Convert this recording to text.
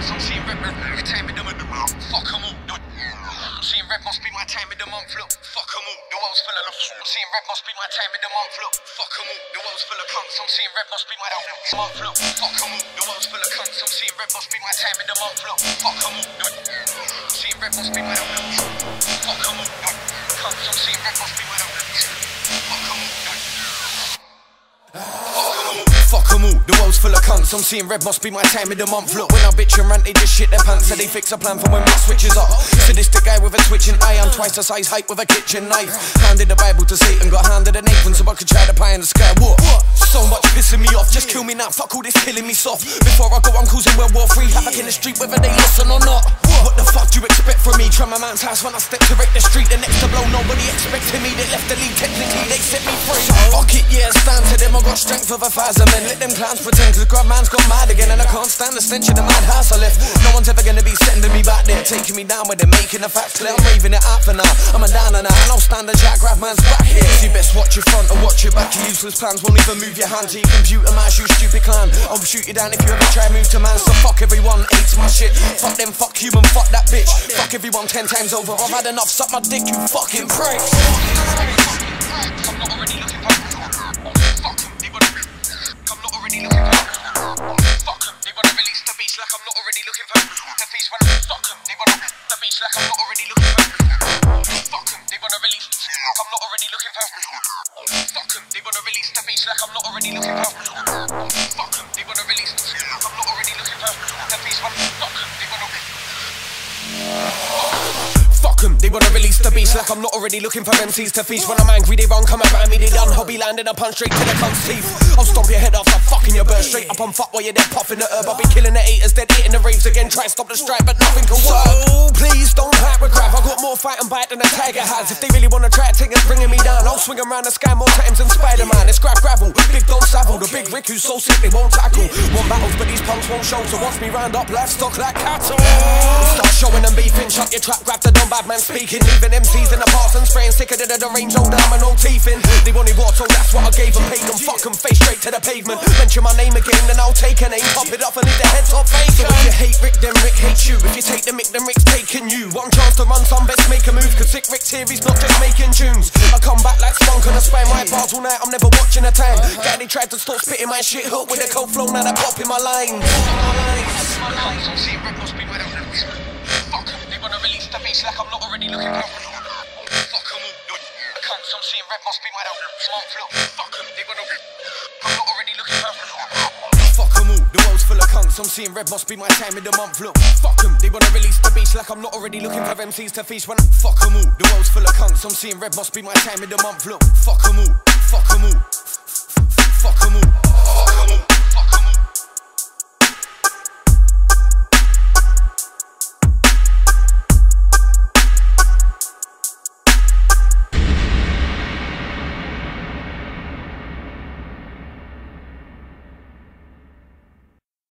cunts. I'm seeing red, red, time in the month. Fuck 'em all. I'm seeing red must be my time in the month. Look, fuck 'em all. The world's full of love. I'm seeing red must be my time in the month. Look, fuck 'em all. The world's full of cunts. I'm seeing red must be my time the month. Look, fuck 'em all. The world's full of cunts. I'm seeing red must be my time in the month. Look, fuck 'em all. I'm seeing red must be my Fuck 'em all. Cunts. I'm seeing red must be my Fuck 'em all. Fuck 'em all, the world's full of cunts. I'm seeing red must be my time of the month. Look, when I bitch and rant, they just shit their pants. So they fix a plan for when mix switches up. Sadistic guy with a twitching eye. I'm twice the size height with a kitchen knife. Handed the Bible to Satan, got handed a Nathan so I could try the pie in the sky. What? So much pissing me off. Just kill me now, fuck all this killing me soft. Before I go, I'm causing World War Three havoc in the street, whether they listen or not. What the you expect from me? Try my man's house when I step to wreck the street. The next to blow, nobody expecting me. They left the league, technically they set me free. Fuck it, yeah, stand to them. I got strength of a thousand men. Let them clowns pretend, cause grub man's gone mad again. And I can't stand the stench of the madhouse I left. No one's ever gonna be sending me back there. Taking me down where they're making the facts clear. I'm raving it out for now. I'm a down and I'll stand the jack, grab man's back here. You best watch your front and watch your back. Your useless plans won't even move your hand to your computer mouse, you stupid clown. I'll shoot you down if you ever try to move to man. So fuck everyone, hates my shit. Fuck them, fuck human, fuck that bitch. Fuck everyone ten times over. I've had enough, suck my dick, you fucking pricks. I'm not already looking for. Fuck 'em, they wanna. I'm not already looking for. Fuck 'em, they wanna release the beast like I'm not already looking for. The when fuck 'em, they wanna the like I'm not already looking for. Fuck 'em, they wanna release. I'm not already looking for. Fuck 'em, they wanna release the beast like I'm not already looking for. Fuck 'em, they wanna release. I'm not the beast like I'm not already looking for MCs to feast. When I'm angry, they run, come around me, they done. Hobby landing a punch straight to the cunt's teeth. I'll stomp your head off, I'm fucking your bird straight up on fuck while you're dead popping the herb. I'll be killing the haters, dead hitting the raves again. Try to stop the strike, but nothing can work. So please don't grab. I got more fight and bite than a tiger has. If they really wanna try to take it, bringing me down, I'll swing around the sky more times than Spider Man. It's grab gravel, big don't saddle. The big Rick who's so sick they won't tackle. Won battles, but these punks won't show. So watch me round up livestock like cattle. Showing them beefing, shut your trap, grab the dumb bad man speaking. Leaving MCs in the past and spraying sicker than the range old damn and no teeth in. They wanted water, so that's what I gave them. Paid them, fuck them, face straight to the pavement. Mention my name again, then I'll take a name, pop it up and leave the heads off fake. So if you hate Rick, then Rick hates you. If you take the mic, then Rick's taking you. One chance to run some, best make a move. Cause sick Rick's here, he's not just making tunes. I come back like spunk on a spine, my bars all night, I'm never watching a time. Uh-huh. Daddy tried to stop spitting my shit hook with a cold flow, now they pop in my lines. Fuck 'em, they wanna release the beast like I'm seeing red must be my. Fuck 'em. I'm not already looking for. Fuck 'em all, the world's full of cunts. I'm seeing red must be my time in the month. Look, fuck 'em, they wanna release the beast like I'm not already looking for MCs to feast. When I fuck 'em all, the world's full of cunts. I'm seeing red must be my time of the month. Look, fuck 'em all, fuck 'em all, fuck 'em all.